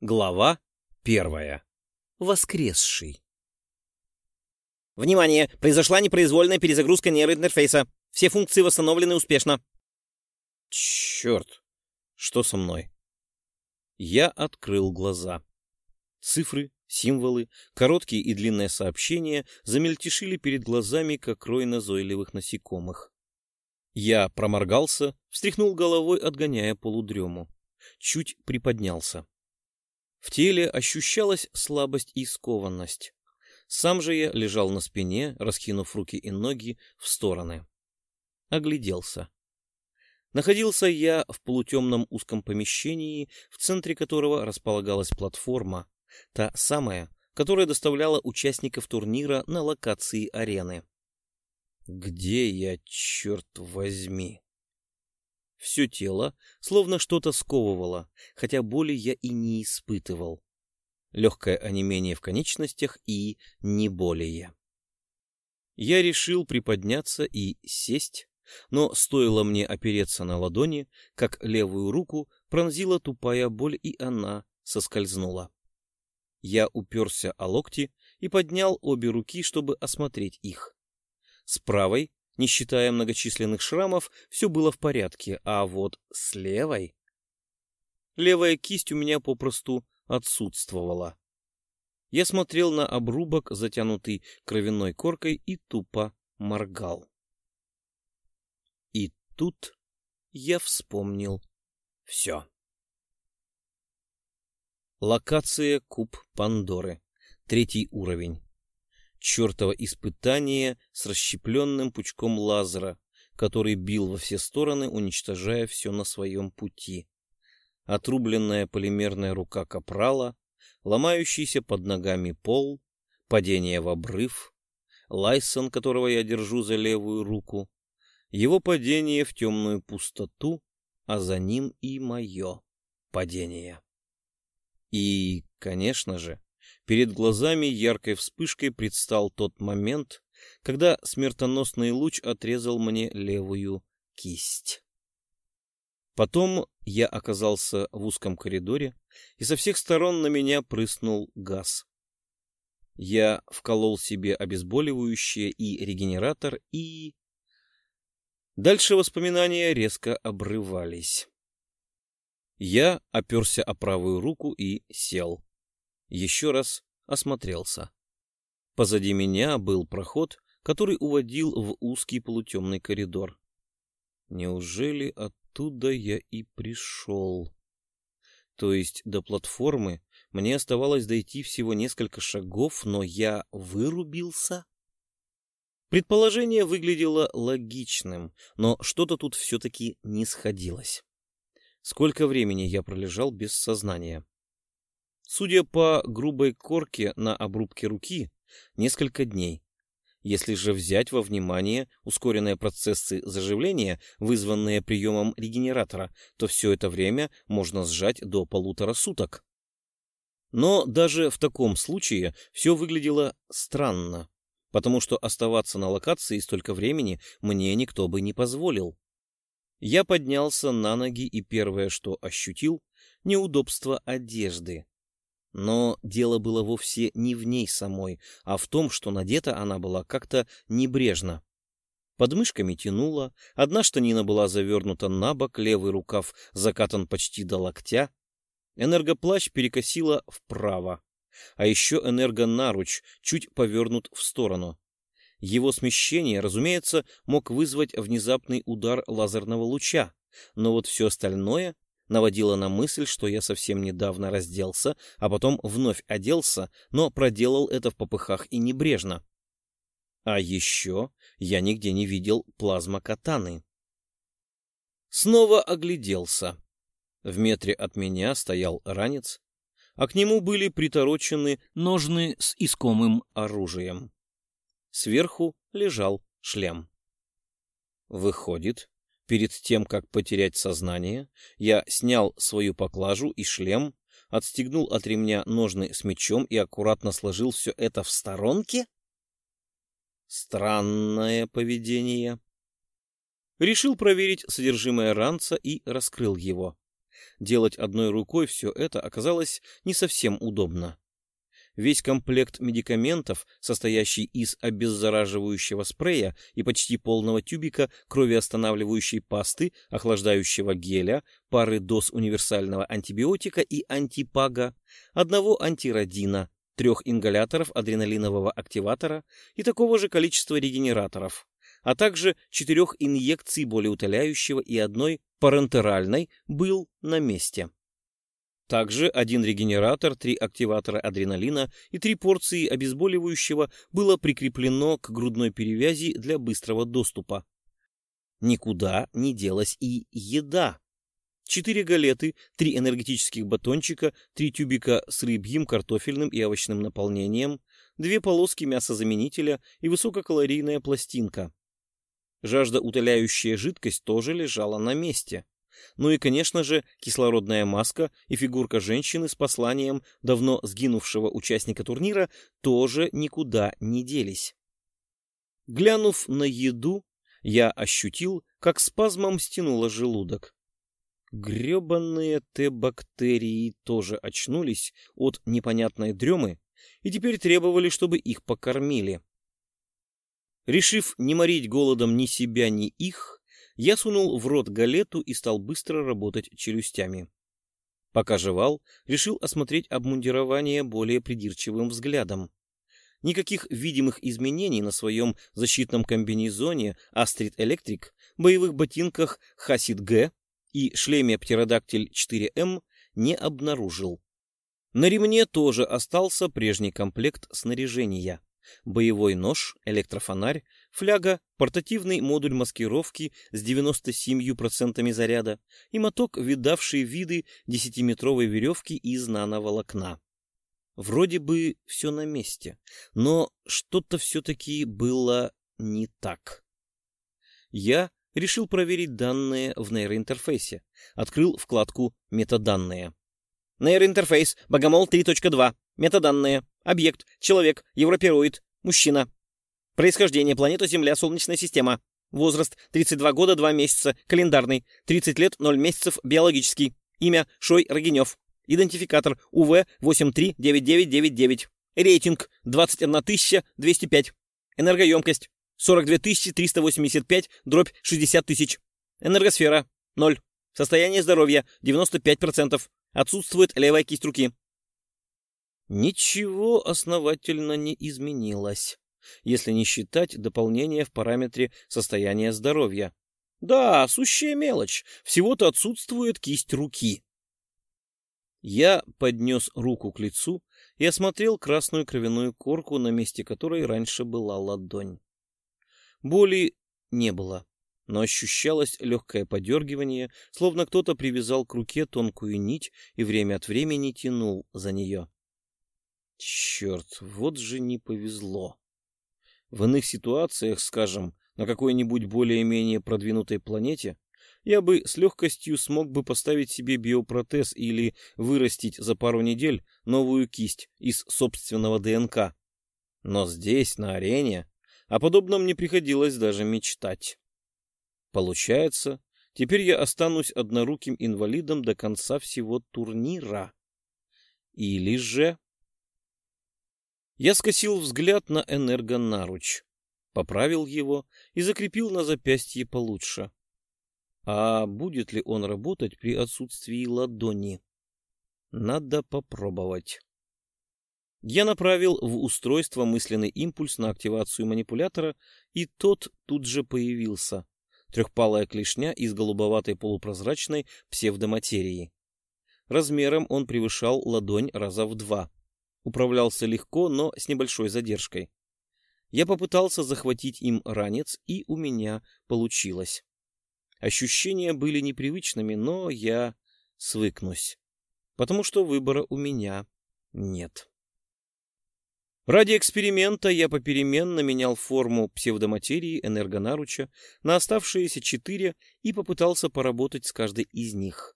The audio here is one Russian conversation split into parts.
Глава первая. Воскресший. Внимание! Произошла непроизвольная перезагрузка нейроинтерфейса. Все функции восстановлены успешно. Черт! Что со мной? Я открыл глаза. Цифры, символы, короткие и длинные сообщения замельтешили перед глазами, как рой назойливых насекомых. Я проморгался, встряхнул головой, отгоняя полудрему. Чуть приподнялся. В теле ощущалась слабость и скованность. Сам же я лежал на спине, раскинув руки и ноги в стороны. Огляделся. Находился я в полутемном узком помещении, в центре которого располагалась платформа, та самая, которая доставляла участников турнира на локации арены. Где я, черт возьми? Все тело словно что-то сковывало, хотя боли я и не испытывал. Легкое онемение в конечностях и не более. Я решил приподняться и сесть, но стоило мне опереться на ладони, как левую руку пронзила тупая боль, и она соскользнула. Я уперся о локти и поднял обе руки, чтобы осмотреть их. С правой не считая многочисленных шрамов, все было в порядке, а вот с левой... Левая кисть у меня попросту отсутствовала. Я смотрел на обрубок, затянутый кровяной коркой, и тупо моргал. И тут я вспомнил все. Локация Куб Пандоры. Третий уровень чертово испытание с расщепленным пучком лазера, который бил во все стороны, уничтожая все на своем пути. Отрубленная полимерная рука капрала, ломающийся под ногами пол, падение в обрыв, Лайсон, которого я держу за левую руку, его падение в темную пустоту, а за ним и мое падение. И, конечно же, Перед глазами яркой вспышкой предстал тот момент, когда смертоносный луч отрезал мне левую кисть. Потом я оказался в узком коридоре, и со всех сторон на меня прыснул газ. Я вколол себе обезболивающее и регенератор, и... Дальше воспоминания резко обрывались. Я оперся о правую руку и сел еще раз осмотрелся. Позади меня был проход, который уводил в узкий полутемный коридор. Неужели оттуда я и пришел? То есть до платформы мне оставалось дойти всего несколько шагов, но я вырубился? Предположение выглядело логичным, но что-то тут все-таки не сходилось. Сколько времени я пролежал без сознания? Судя по грубой корке на обрубке руки, несколько дней. Если же взять во внимание ускоренные процессы заживления, вызванные приемом регенератора, то все это время можно сжать до полутора суток. Но даже в таком случае все выглядело странно, потому что оставаться на локации столько времени мне никто бы не позволил. Я поднялся на ноги и первое, что ощутил, неудобство одежды. Но дело было вовсе не в ней самой, а в том, что надета она была как-то небрежно. Под мышками тянула, одна штанина была завернута на бок, левый рукав закатан почти до локтя. Энергоплащ перекосила вправо, а еще энергонаруч чуть повернут в сторону. Его смещение, разумеется, мог вызвать внезапный удар лазерного луча, но вот все остальное наводила на мысль, что я совсем недавно разделся, а потом вновь оделся, но проделал это в попыхах и небрежно. А еще я нигде не видел плазма-катаны. Снова огляделся. В метре от меня стоял ранец, а к нему были приторочены ножны с искомым оружием. Сверху лежал шлем. Выходит, Перед тем, как потерять сознание, я снял свою поклажу и шлем, отстегнул от ремня ножны с мечом и аккуратно сложил все это в сторонке? Странное поведение. Решил проверить содержимое ранца и раскрыл его. Делать одной рукой все это оказалось не совсем удобно. Весь комплект медикаментов, состоящий из обеззараживающего спрея и почти полного тюбика кровеостанавливающей пасты, охлаждающего геля, пары доз универсального антибиотика и антипага, одного антиродина, трех ингаляторов адреналинового активатора и такого же количества регенераторов, а также четырех инъекций болеутоляющего и одной парентеральной был на месте. Также один регенератор, три активатора адреналина и три порции обезболивающего было прикреплено к грудной перевязи для быстрого доступа. Никуда не делась и еда. Четыре галеты, три энергетических батончика, три тюбика с рыбьим, картофельным и овощным наполнением, две полоски мясозаменителя и высококалорийная пластинка. Жаждоутоляющая жидкость тоже лежала на месте. Ну и, конечно же, кислородная маска и фигурка женщины с посланием давно сгинувшего участника турнира тоже никуда не делись. Глянув на еду, я ощутил, как спазмом стянуло желудок. Гребанные Т-бактерии тоже очнулись от непонятной дремы и теперь требовали, чтобы их покормили. Решив не морить голодом ни себя, ни их, я сунул в рот галету и стал быстро работать челюстями. Пока жевал, решил осмотреть обмундирование более придирчивым взглядом. Никаких видимых изменений на своем защитном комбинезоне Астрид Электрик, боевых ботинках Хасид Г и шлеме Птеродактиль 4М не обнаружил. На ремне тоже остался прежний комплект снаряжения. Боевой нож, электрофонарь, фляга, портативный модуль маскировки с 97% заряда и моток, видавший виды десятиметровой веревки из нановолокна. Вроде бы все на месте, но что-то все-таки было не так. Я решил проверить данные в нейроинтерфейсе. Открыл вкладку «Метаданные». Нейроинтерфейс, Богомол 3.2, метаданные, объект, человек, европероид, мужчина. Происхождение планета Земля, Солнечная система. Возраст 32 года 2 месяца, календарный. 30 лет 0 месяцев, биологический. Имя Шой Рогинев. Идентификатор УВ-839999. Рейтинг 21205. Энергоемкость 42385, дробь 60 тысяч. Энергосфера 0. Состояние здоровья 95%. Отсутствует левая кисть руки. Ничего основательно не изменилось если не считать дополнения в параметре состояния здоровья. Да, сущая мелочь, всего-то отсутствует кисть руки. Я поднес руку к лицу и осмотрел красную кровяную корку, на месте которой раньше была ладонь. Боли не было, но ощущалось легкое подергивание, словно кто-то привязал к руке тонкую нить и время от времени тянул за нее. Черт, вот же не повезло. В иных ситуациях, скажем, на какой-нибудь более-менее продвинутой планете, я бы с легкостью смог бы поставить себе биопротез или вырастить за пару недель новую кисть из собственного ДНК. Но здесь, на арене, о подобном не приходилось даже мечтать. Получается, теперь я останусь одноруким инвалидом до конца всего турнира. Или же... Я скосил взгляд на энергонаруч, поправил его и закрепил на запястье получше. А будет ли он работать при отсутствии ладони? Надо попробовать. Я направил в устройство мысленный импульс на активацию манипулятора, и тот тут же появился. Трехпалая клешня из голубоватой полупрозрачной псевдоматерии. Размером он превышал ладонь раза в два — управлялся легко, но с небольшой задержкой. Я попытался захватить им ранец, и у меня получилось. Ощущения были непривычными, но я свыкнусь, потому что выбора у меня нет. Ради эксперимента я попеременно менял форму псевдоматерии энергонаруча на оставшиеся четыре и попытался поработать с каждой из них.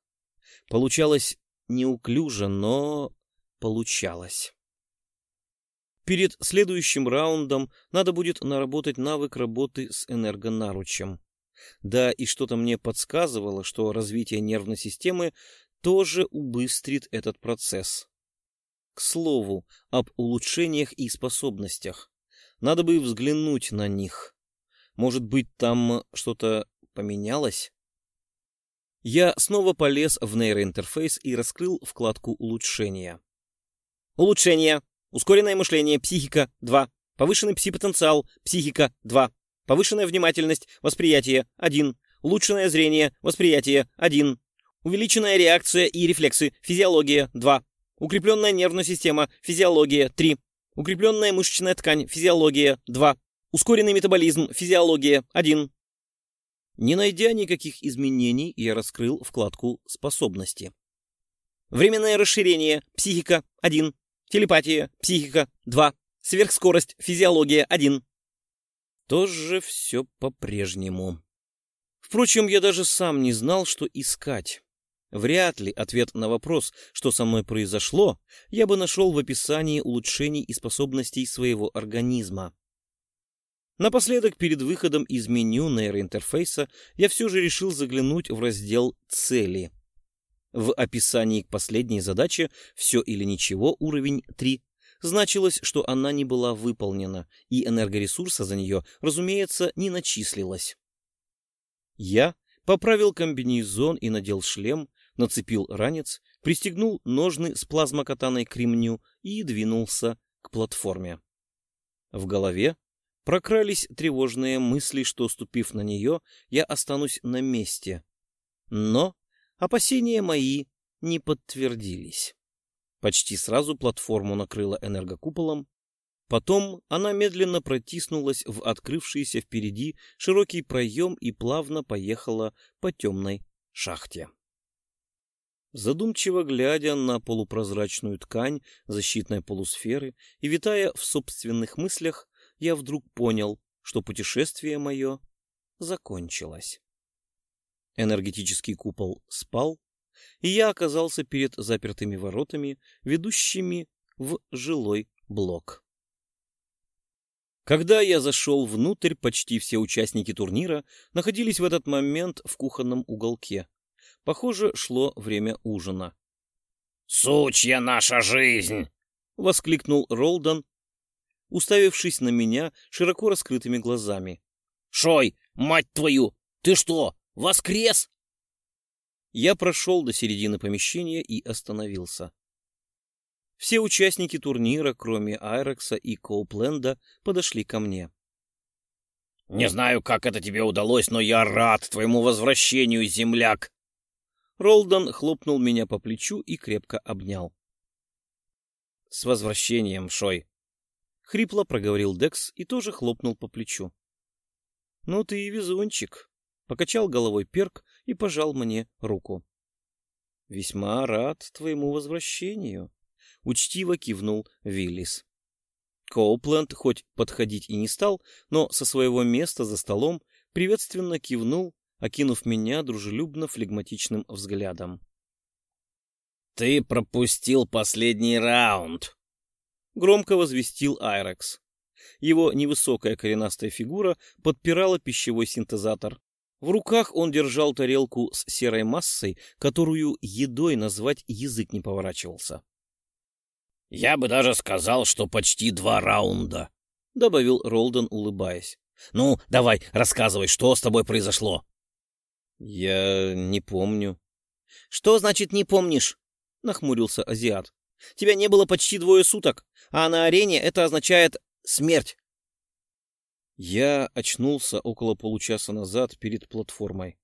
Получалось неуклюже, но получалось. Перед следующим раундом надо будет наработать навык работы с энергонаручем. Да, и что-то мне подсказывало, что развитие нервной системы тоже убыстрит этот процесс. К слову, об улучшениях и способностях. Надо бы взглянуть на них. Может быть, там что-то поменялось? Я снова полез в нейроинтерфейс и раскрыл вкладку «Улучшения». Улучшение. Ускоренное мышление, психика 2. Повышенный пси-потенциал, психика 2. Повышенная внимательность, восприятие 1. Улучшенное зрение, восприятие 1. Увеличенная реакция и рефлексы, физиология 2. Укрепленная нервная система, физиология 3. Укрепленная мышечная ткань, физиология 2. Ускоренный метаболизм, физиология 1. Не найдя никаких изменений, я раскрыл вкладку «Способности». Временное расширение, психика 1. Телепатия, психика 2. Сверхскорость, физиология 1. Тоже все по-прежнему. Впрочем, я даже сам не знал, что искать. Вряд ли ответ на вопрос, что со мной произошло, я бы нашел в описании улучшений и способностей своего организма. Напоследок, перед выходом из меню нейроинтерфейса, я все же решил заглянуть в раздел «Цели». В описании к последней задаче «Все или ничего» уровень 3 значилось, что она не была выполнена, и энергоресурса за нее, разумеется, не начислилось. Я поправил комбинезон и надел шлем, нацепил ранец, пристегнул ножны с плазмокатаной к ремню и двинулся к платформе. В голове прокрались тревожные мысли, что, ступив на нее, я останусь на месте. Но опасения мои не подтвердились. Почти сразу платформу накрыла энергокуполом, потом она медленно протиснулась в открывшийся впереди широкий проем и плавно поехала по темной шахте. Задумчиво глядя на полупрозрачную ткань защитной полусферы и витая в собственных мыслях, я вдруг понял, что путешествие мое закончилось. Энергетический купол спал, и я оказался перед запертыми воротами, ведущими в жилой блок. Когда я зашел внутрь, почти все участники турнира находились в этот момент в кухонном уголке. Похоже, шло время ужина. «Сучья наша жизнь!» — воскликнул Ролдон, уставившись на меня широко раскрытыми глазами. «Шой, мать твою, ты что, воскрес?» Я прошел до середины помещения и остановился. Все участники турнира, кроме Айрекса и Коупленда, подошли ко мне. «Не знаю, как это тебе удалось, но я рад твоему возвращению, земляк!» Ролдон хлопнул меня по плечу и крепко обнял. «С возвращением, Шой!» — хрипло проговорил Декс и тоже хлопнул по плечу. «Ну ты и везунчик!» — покачал головой Перк и пожал мне руку. «Весьма рад твоему возвращению», — учтиво кивнул Виллис. Коупленд хоть подходить и не стал, но со своего места за столом приветственно кивнул, окинув меня дружелюбно-флегматичным взглядом. «Ты пропустил последний раунд», громко возвестил Айрекс. Его невысокая коренастая фигура подпирала пищевой синтезатор. В руках он держал тарелку с серой массой, которую едой назвать язык не поворачивался. «Я бы даже сказал, что почти два раунда», — добавил Ролден, улыбаясь. «Ну, давай, рассказывай, что с тобой произошло?» «Я не помню». «Что значит «не помнишь»?» — нахмурился азиат. Тебя не было почти двое суток, а на арене это означает смерть. Я очнулся около получаса назад перед платформой.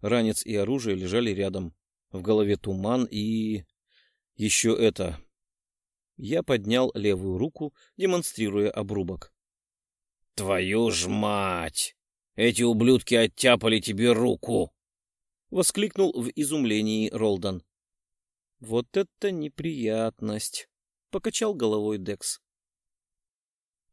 Ранец и оружие лежали рядом. В голове туман и... Еще это... Я поднял левую руку, демонстрируя обрубок. «Твою ж мать! Эти ублюдки оттяпали тебе руку!» — воскликнул в изумлении Ролдан. Вот это неприятность, покачал головой Декс.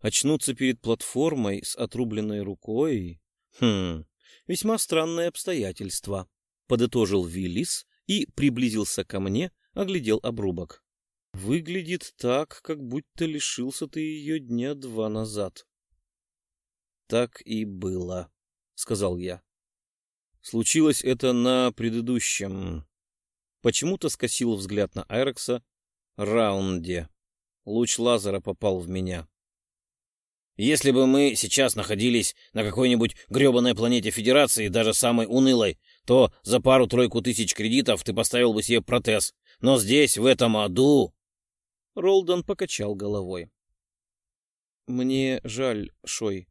Очнуться перед платформой с отрубленной рукой? Хм, весьма странное обстоятельство, подытожил Виллис и приблизился ко мне, оглядел обрубок. Выглядит так, как будто лишился ты ее дня два назад. Так и было, сказал я. Случилось это на предыдущем Почему-то скосил взгляд на Айрекса. Раунде. Луч лазера попал в меня. Если бы мы сейчас находились на какой-нибудь гребаной планете Федерации, даже самой унылой, то за пару-тройку тысяч кредитов ты поставил бы себе протез. Но здесь, в этом аду...» Ролдон покачал головой. «Мне жаль, Шой».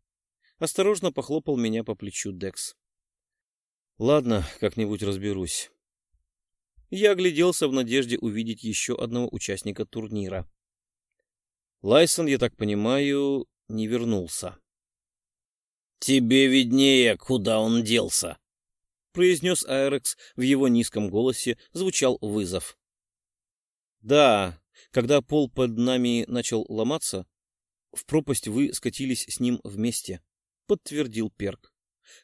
Осторожно похлопал меня по плечу Декс. «Ладно, как-нибудь разберусь». Я огляделся в надежде увидеть еще одного участника турнира. Лайсон, я так понимаю, не вернулся. «Тебе виднее, куда он делся», — произнес Айрекс. В его низком голосе звучал вызов. «Да, когда пол под нами начал ломаться, в пропасть вы скатились с ним вместе», — подтвердил Перк.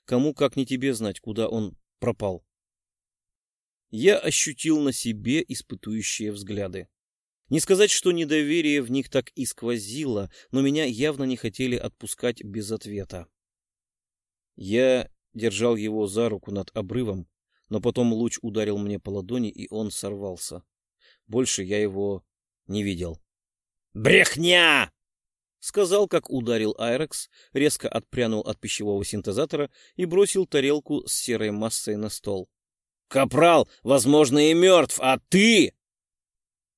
«Кому, как не тебе, знать, куда он пропал?» Я ощутил на себе испытующие взгляды. Не сказать, что недоверие в них так и сквозило, но меня явно не хотели отпускать без ответа. Я держал его за руку над обрывом, но потом луч ударил мне по ладони, и он сорвался. Больше я его не видел. «Брехня!» — сказал, как ударил Айрекс, резко отпрянул от пищевого синтезатора и бросил тарелку с серой массой на стол. «Капрал, возможно, и мертв, а ты...»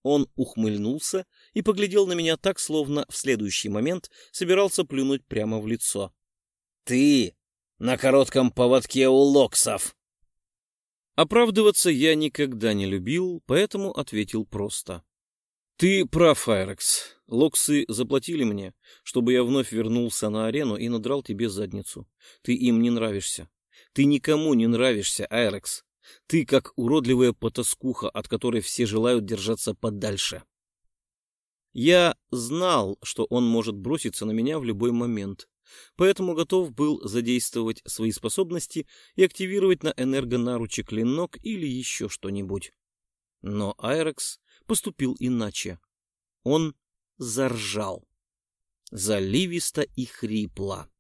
Он ухмыльнулся и поглядел на меня так, словно в следующий момент собирался плюнуть прямо в лицо. «Ты на коротком поводке у локсов!» Оправдываться я никогда не любил, поэтому ответил просто. «Ты прав, Айрекс. Локсы заплатили мне, чтобы я вновь вернулся на арену и надрал тебе задницу. Ты им не нравишься. Ты никому не нравишься, Айрекс. Ты как уродливая потаскуха, от которой все желают держаться подальше. Я знал, что он может броситься на меня в любой момент, поэтому готов был задействовать свои способности и активировать на энергонаруче клинок или еще что-нибудь. Но Айрекс поступил иначе. Он заржал. Заливисто и хрипло.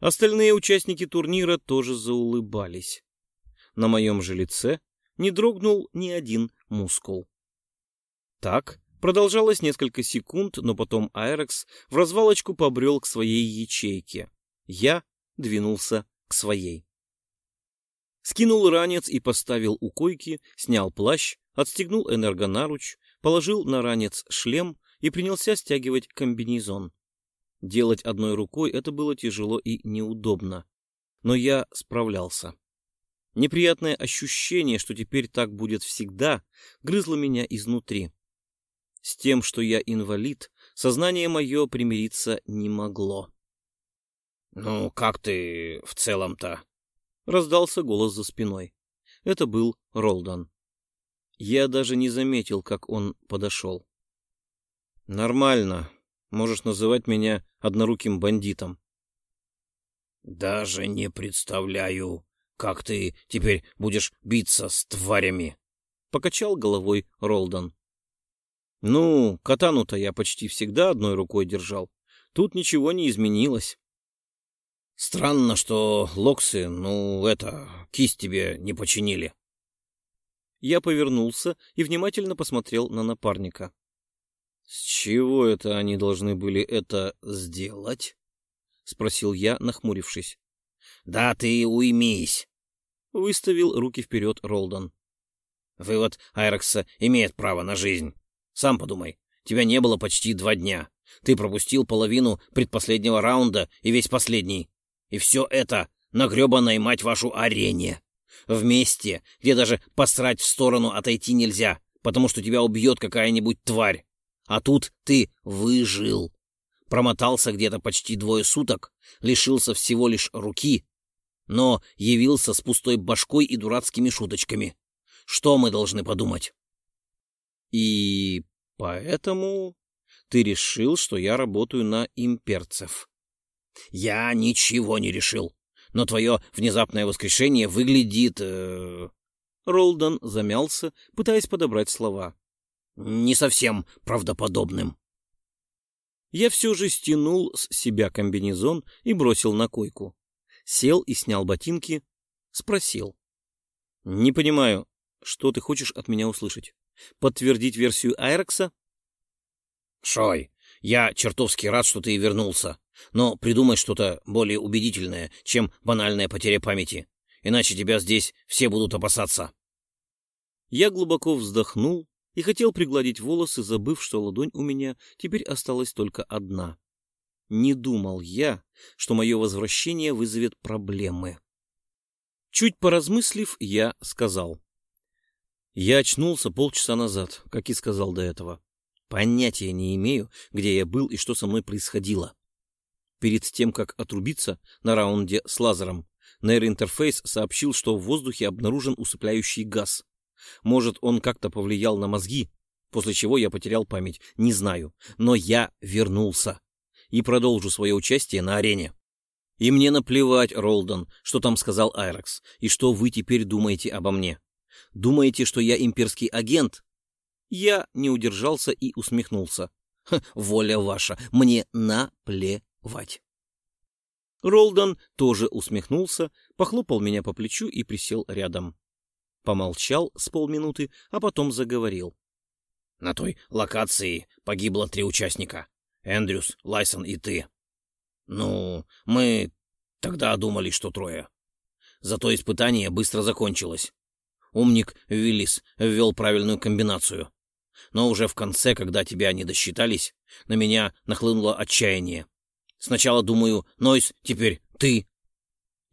Остальные участники турнира тоже заулыбались на моем же лице не дрогнул ни один мускул. Так продолжалось несколько секунд, но потом Айрекс в развалочку побрел к своей ячейке. Я двинулся к своей. Скинул ранец и поставил у койки, снял плащ, отстегнул энергонаруч, положил на ранец шлем и принялся стягивать комбинезон. Делать одной рукой это было тяжело и неудобно, но я справлялся. Неприятное ощущение, что теперь так будет всегда, грызло меня изнутри. С тем, что я инвалид, сознание мое примириться не могло. — Ну, как ты в целом-то? — раздался голос за спиной. Это был Ролдан. Я даже не заметил, как он подошел. — Нормально. Можешь называть меня одноруким бандитом. — Даже не представляю, «Как ты теперь будешь биться с тварями?» — покачал головой Ролдан. «Ну, катану-то я почти всегда одной рукой держал. Тут ничего не изменилось». «Странно, что локсы, ну, это, кисть тебе не починили». Я повернулся и внимательно посмотрел на напарника. «С чего это они должны были это сделать?» — спросил я, нахмурившись. Да ты уймись. Выставил руки вперед Ролдон. Вывод Айрекса имеет право на жизнь. Сам подумай, тебя не было почти два дня. Ты пропустил половину предпоследнего раунда и весь последний. И все это на гребаной, мать вашу, арене. В месте, где даже посрать в сторону отойти нельзя, потому что тебя убьет какая-нибудь тварь. А тут ты выжил. Промотался где-то почти двое суток, лишился всего лишь руки, но явился с пустой башкой и дурацкими шуточками. Что мы должны подумать? И поэтому ты решил, что я работаю на имперцев? Я ничего не решил, но твое внезапное воскрешение выглядит... Э... Ролдон замялся, пытаясь подобрать слова. Не совсем правдоподобным. Я все же стянул с себя комбинезон и бросил на койку сел и снял ботинки, спросил. — Не понимаю, Что ты хочешь от меня услышать? Подтвердить версию Айрекса? Шой, я чертовски рад, что ты вернулся. Но придумай что-то более убедительное, чем банальная потеря памяти. Иначе тебя здесь все будут опасаться. Я глубоко вздохнул и хотел пригладить волосы, забыв, что ладонь у меня теперь осталась только одна. Не думал я, что мое возвращение вызовет проблемы. Чуть поразмыслив, я сказал. Я очнулся полчаса назад, как и сказал до этого. Понятия не имею, где я был и что со мной происходило. Перед тем, как отрубиться на раунде с лазером, нейроинтерфейс сообщил, что в воздухе обнаружен усыпляющий газ. Может, он как-то повлиял на мозги, после чего я потерял память, не знаю. Но я вернулся и продолжу свое участие на арене. И мне наплевать, Ролдон, что там сказал Айрекс, и что вы теперь думаете обо мне. Думаете, что я имперский агент? Я не удержался и усмехнулся. Ха, воля ваша, мне наплевать. Ролдон тоже усмехнулся, похлопал меня по плечу и присел рядом. Помолчал с полминуты, а потом заговорил. На той локации погибло три участника. Эндрюс, Лайсон и ты. Ну, мы тогда думали, что трое. Зато испытание быстро закончилось. Умник Виллис ввел правильную комбинацию. Но уже в конце, когда тебя не досчитались, на меня нахлынуло отчаяние. Сначала думаю, Нойс, теперь ты.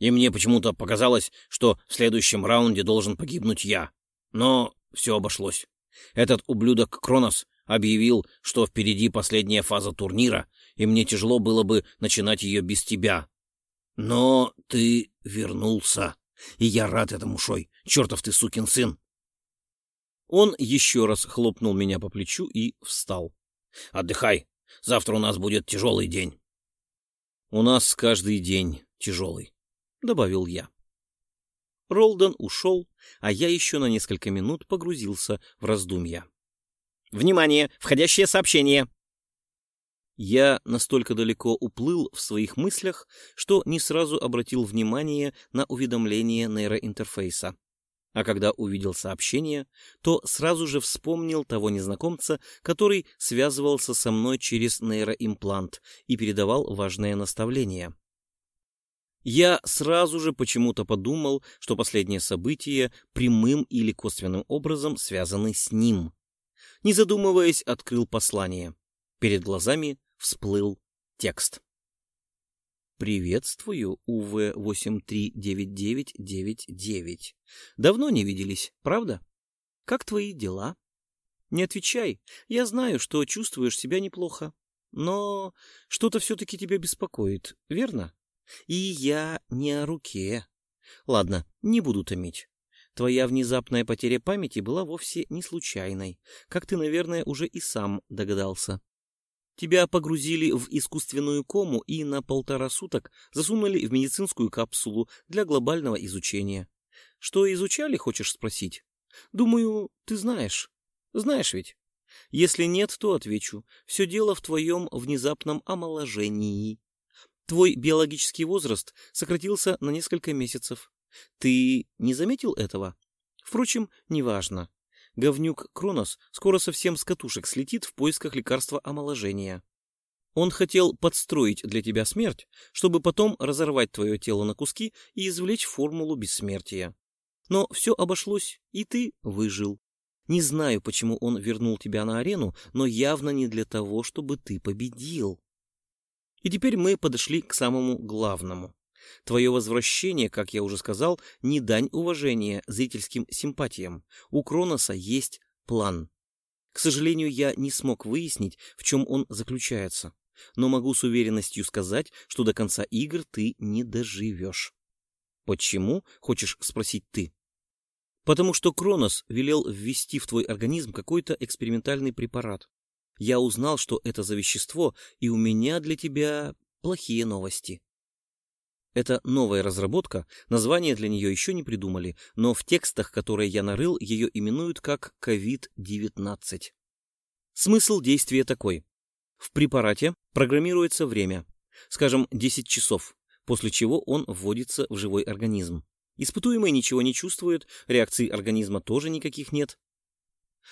И мне почему-то показалось, что в следующем раунде должен погибнуть я. Но все обошлось. Этот ублюдок Кронос объявил, что впереди последняя фаза турнира, и мне тяжело было бы начинать ее без тебя. Но ты вернулся, и я рад этому, Шой. Чертов ты сукин сын. Он еще раз хлопнул меня по плечу и встал. «Отдыхай. Завтра у нас будет тяжелый день». «У нас каждый день тяжелый», — добавил я. Ролдон ушел, а я еще на несколько минут погрузился в раздумья. «Внимание! Входящее сообщение!» Я настолько далеко уплыл в своих мыслях, что не сразу обратил внимание на уведомление нейроинтерфейса. А когда увидел сообщение, то сразу же вспомнил того незнакомца, который связывался со мной через нейроимплант и передавал важное наставление. Я сразу же почему-то подумал, что последние события прямым или косвенным образом связаны с ним. Не задумываясь, открыл послание. Перед глазами всплыл текст. «Приветствую, УВ-839999. Давно не виделись, правда? Как твои дела? Не отвечай, я знаю, что чувствуешь себя неплохо, но что-то все-таки тебя беспокоит, верно? И я не о руке. Ладно, не буду томить. Твоя внезапная потеря памяти была вовсе не случайной, как ты, наверное, уже и сам догадался. Тебя погрузили в искусственную кому и на полтора суток засунули в медицинскую капсулу для глобального изучения. Что изучали, хочешь спросить? Думаю, ты знаешь. Знаешь ведь? Если нет, то отвечу. Все дело в твоем внезапном омоложении. Твой биологический возраст сократился на несколько месяцев. Ты не заметил этого? Впрочем, неважно говнюк Кронос скоро совсем с катушек слетит в поисках лекарства омоложения. Он хотел подстроить для тебя смерть, чтобы потом разорвать твое тело на куски и извлечь формулу бессмертия. Но все обошлось, и ты выжил. Не знаю, почему он вернул тебя на арену, но явно не для того, чтобы ты победил. И теперь мы подошли к самому главному. Твое возвращение, как я уже сказал, не дань уважения зрительским симпатиям. У Кроноса есть план. К сожалению, я не смог выяснить, в чем он заключается, но могу с уверенностью сказать, что до конца игр ты не доживешь. Почему, хочешь спросить ты? Потому что Кронос велел ввести в твой организм какой-то экспериментальный препарат. Я узнал, что это за вещество, и у меня для тебя плохие новости. Это новая разработка, название для нее еще не придумали, но в текстах, которые я нарыл, ее именуют как COVID-19. Смысл действия такой. В препарате программируется время, скажем, 10 часов, после чего он вводится в живой организм. Испытуемый ничего не чувствует, реакций организма тоже никаких нет.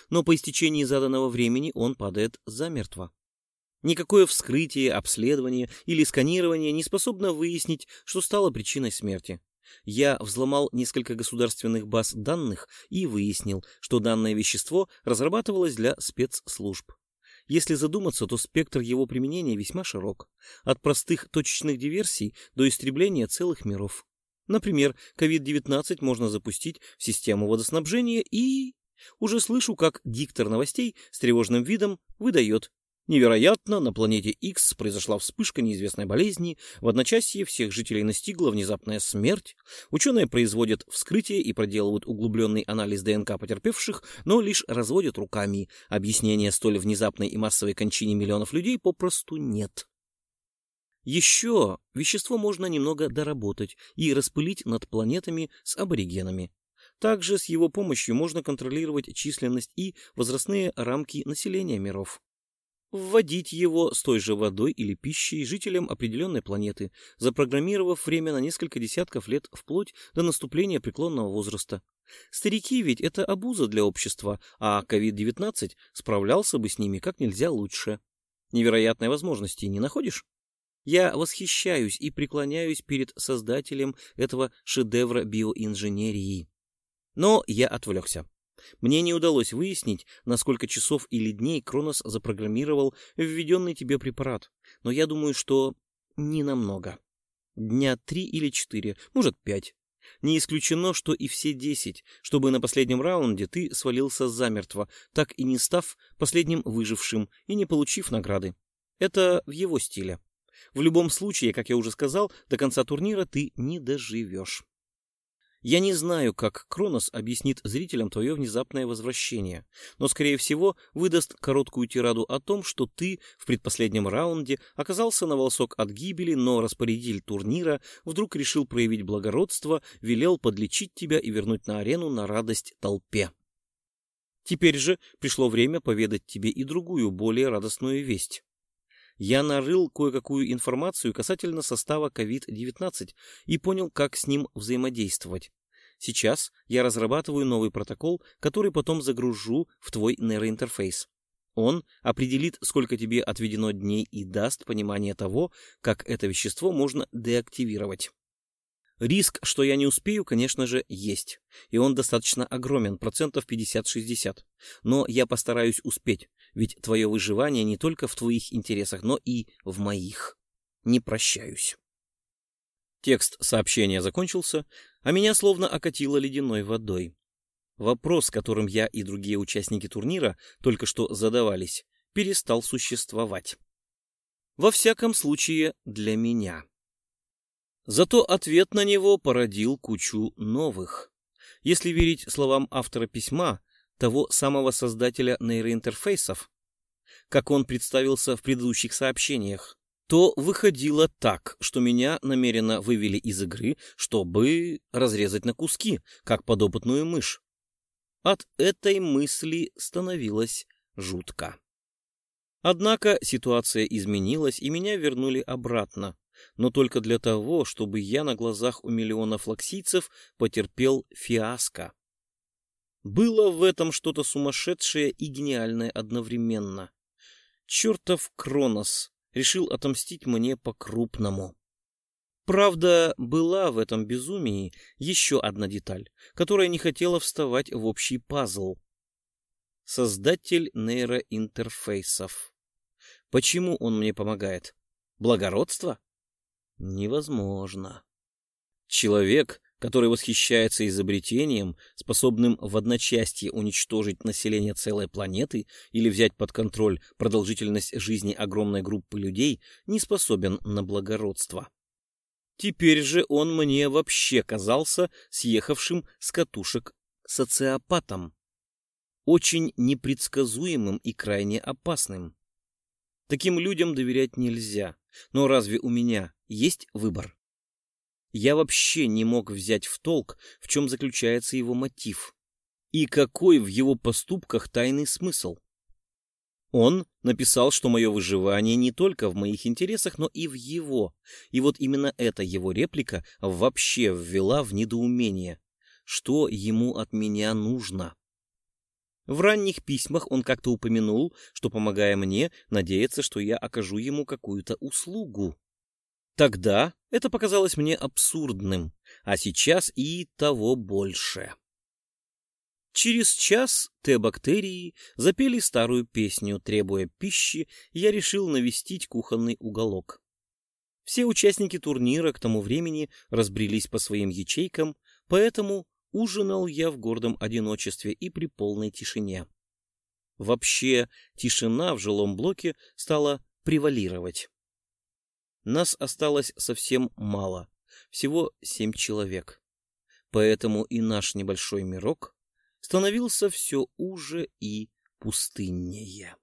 Но по истечении заданного времени он падает замертво. Никакое вскрытие, обследование или сканирование не способно выяснить, что стало причиной смерти. Я взломал несколько государственных баз данных и выяснил, что данное вещество разрабатывалось для спецслужб. Если задуматься, то спектр его применения весьма широк. От простых точечных диверсий до истребления целых миров. Например, COVID-19 можно запустить в систему водоснабжения и... Уже слышу, как диктор новостей с тревожным видом выдает Невероятно, на планете X произошла вспышка неизвестной болезни, в одночасье всех жителей настигла внезапная смерть. Ученые производят вскрытие и проделывают углубленный анализ ДНК потерпевших, но лишь разводят руками. Объяснения столь внезапной и массовой кончине миллионов людей попросту нет. Еще вещество можно немного доработать и распылить над планетами с аборигенами. Также с его помощью можно контролировать численность и возрастные рамки населения миров вводить его с той же водой или пищей жителям определенной планеты, запрограммировав время на несколько десятков лет вплоть до наступления преклонного возраста. Старики ведь это обуза для общества, а COVID-19 справлялся бы с ними как нельзя лучше. Невероятной возможности не находишь? Я восхищаюсь и преклоняюсь перед создателем этого шедевра биоинженерии. Но я отвлекся. Мне не удалось выяснить, на сколько часов или дней Кронос запрограммировал введенный тебе препарат, но я думаю, что не намного. Дня три или четыре, может пять. Не исключено, что и все десять, чтобы на последнем раунде ты свалился замертво, так и не став последним выжившим и не получив награды. Это в его стиле. В любом случае, как я уже сказал, до конца турнира ты не доживешь. Я не знаю, как Кронос объяснит зрителям твое внезапное возвращение, но, скорее всего, выдаст короткую тираду о том, что ты в предпоследнем раунде оказался на волосок от гибели, но распорядитель турнира вдруг решил проявить благородство, велел подлечить тебя и вернуть на арену на радость толпе. Теперь же пришло время поведать тебе и другую, более радостную весть я нарыл кое-какую информацию касательно состава COVID-19 и понял, как с ним взаимодействовать. Сейчас я разрабатываю новый протокол, который потом загружу в твой нейроинтерфейс. Он определит, сколько тебе отведено дней и даст понимание того, как это вещество можно деактивировать. Риск, что я не успею, конечно же, есть. И он достаточно огромен, процентов 50-60. Но я постараюсь успеть, ведь твое выживание не только в твоих интересах, но и в моих. Не прощаюсь. Текст сообщения закончился, а меня словно окатило ледяной водой. Вопрос, которым я и другие участники турнира только что задавались, перестал существовать. Во всяком случае, для меня. Зато ответ на него породил кучу новых. Если верить словам автора письма, того самого создателя нейроинтерфейсов, как он представился в предыдущих сообщениях, то выходило так, что меня намеренно вывели из игры, чтобы разрезать на куски, как подопытную мышь. От этой мысли становилось жутко. Однако ситуация изменилась, и меня вернули обратно но только для того, чтобы я на глазах у миллионов лаксийцев потерпел фиаско. Было в этом что-то сумасшедшее и гениальное одновременно. Чертов Кронос решил отомстить мне по-крупному. Правда, была в этом безумии еще одна деталь, которая не хотела вставать в общий пазл. Создатель нейроинтерфейсов. Почему он мне помогает? Благородство? невозможно. Человек, который восхищается изобретением, способным в одночасье уничтожить население целой планеты или взять под контроль продолжительность жизни огромной группы людей, не способен на благородство. Теперь же он мне вообще казался съехавшим с катушек социопатом, очень непредсказуемым и крайне опасным. Таким людям доверять нельзя. Но разве у меня есть выбор? Я вообще не мог взять в толк, в чем заключается его мотив. И какой в его поступках тайный смысл? Он написал, что мое выживание не только в моих интересах, но и в его. И вот именно эта его реплика вообще ввела в недоумение. Что ему от меня нужно? В ранних письмах он как-то упомянул, что, помогая мне, надеется, что я окажу ему какую-то услугу. Тогда это показалось мне абсурдным, а сейчас и того больше. Через час Т-бактерии запели старую песню, требуя пищи, я решил навестить кухонный уголок. Все участники турнира к тому времени разбрелись по своим ячейкам, поэтому ужинал я в гордом одиночестве и при полной тишине. Вообще, тишина в жилом блоке стала превалировать. Нас осталось совсем мало, всего семь человек. Поэтому и наш небольшой мирок становился все уже и пустыннее.